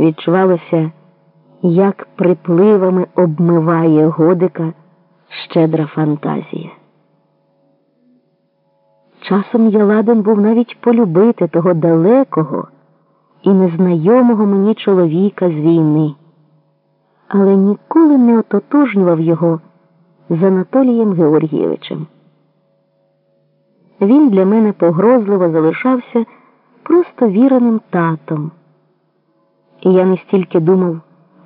відчувалося, як припливами обмиває годика щедра фантазія. Часом я ладен був навіть полюбити того далекого і незнайомого мені чоловіка з війни, але ніколи не ототожнював його з Анатолієм Георгійовичем. Він для мене погрозливо залишався просто віреним татом. І я не стільки думав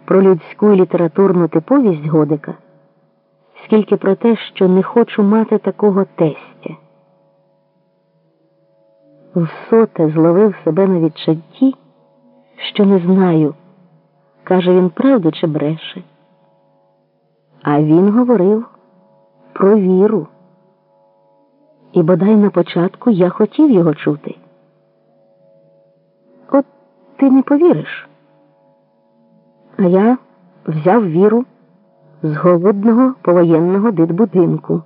про людську і літературну типовість Годика, скільки про те, що не хочу мати такого тестя. Всоте зловив себе на відчутті, що не знаю, каже він правду чи бреше. А він говорив про віру. І бодай на початку я хотів його чути. От ти не повіриш. А я взяв віру з голодного повоєнного дитбудинку.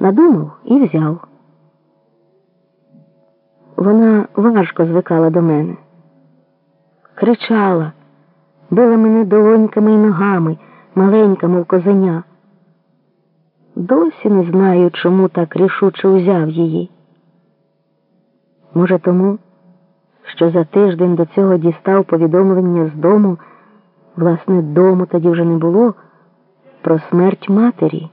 Надумав і взяв. Вона важко звикала до мене, кричала, била мене долоньками й ногами, маленька, мов козеня. Досі не знаю, чому так рішуче узяв її. Може, тому, що за тиждень до цього дістав повідомлення з дому, власне, дому тоді вже не було, про смерть матері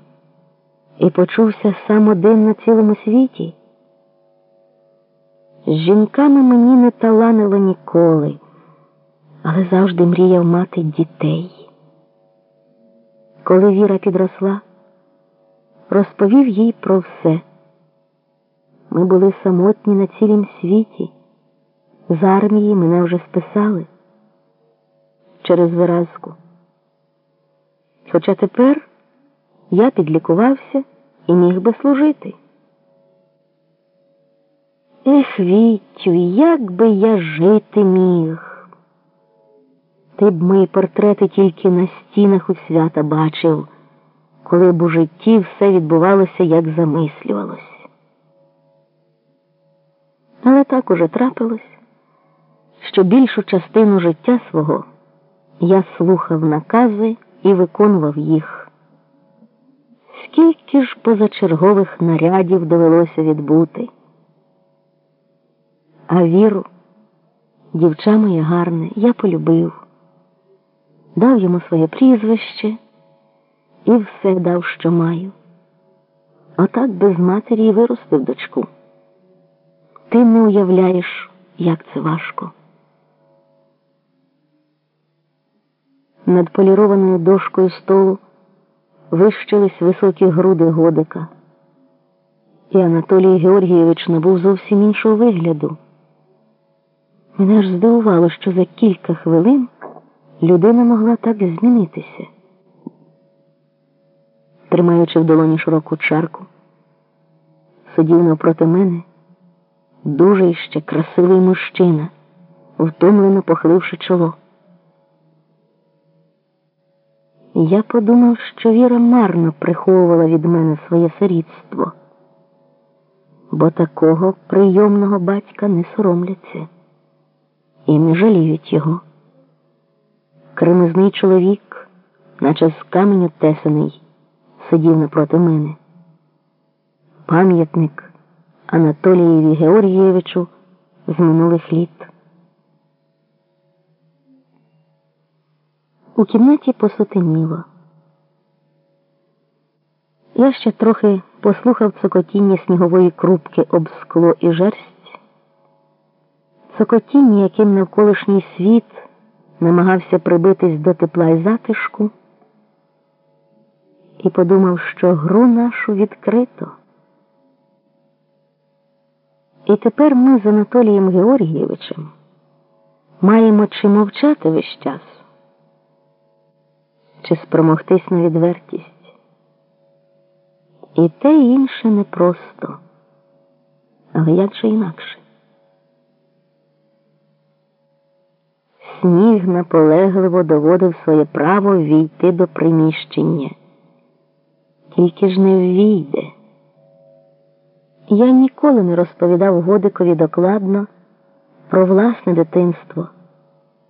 і почувся сам один на цілому світі. З жінками мені не таланило ніколи, але завжди мріяв мати дітей. Коли Віра підросла, розповів їй про все. Ми були самотні на цілім світі. З армії мене вже списали через виразку. Хоча тепер я підлікувався і міг би служити. Ех, Вітю, як би я жити міг. Ти б мої портрети тільки на стінах у свята бачив, коли б у житті все відбувалося, як замислювалось. Але так уже трапилось, що більшу частину життя свого я слухав накази і виконував їх. Скільки ж позачергових нарядів довелося відбути. А віру, дівча моє гарне, я полюбив, дав йому своє прізвище і все дав, що маю. Отак без матері і виростив дочку. Ти не уявляєш, як це важко. Над полірованою дошкою столу вищились високі груди годика, і Анатолій Георгійович набув зовсім іншого вигляду. Мене ж здивувало, що за кілька хвилин людина могла так змінитися. Тримаючи в долоні широку чарку, сидів навпроти мене дуже ще красивий мужчина, втомлено похиливши чоло. Я подумав, що Віра марно приховувала від мене своє сирітство, бо такого прийомного батька не соромляться і не жаліють його. Кремезний чоловік, наче з каменю тесаний, сидів напроти мене. Пам'ятник Анатолієві Георгієвичу з минулих літ. У кімнаті посутеніло. Я ще трохи послухав цокотіння снігової крупки об скло і жерсть цокотіння, яким навколишній світ намагався прибитись до тепла й затишку, і подумав, що гру нашу відкрито. І тепер ми з Анатолієм Георгійовичем маємо чи мовчати весь час, чи спромогтись на відвертість. І те і інше непросто, але як же інакше? Сніг наполегливо доводив своє право війти до приміщення. Тільки ж не ввійде. Я ніколи не розповідав Годикові докладно про власне дитинство.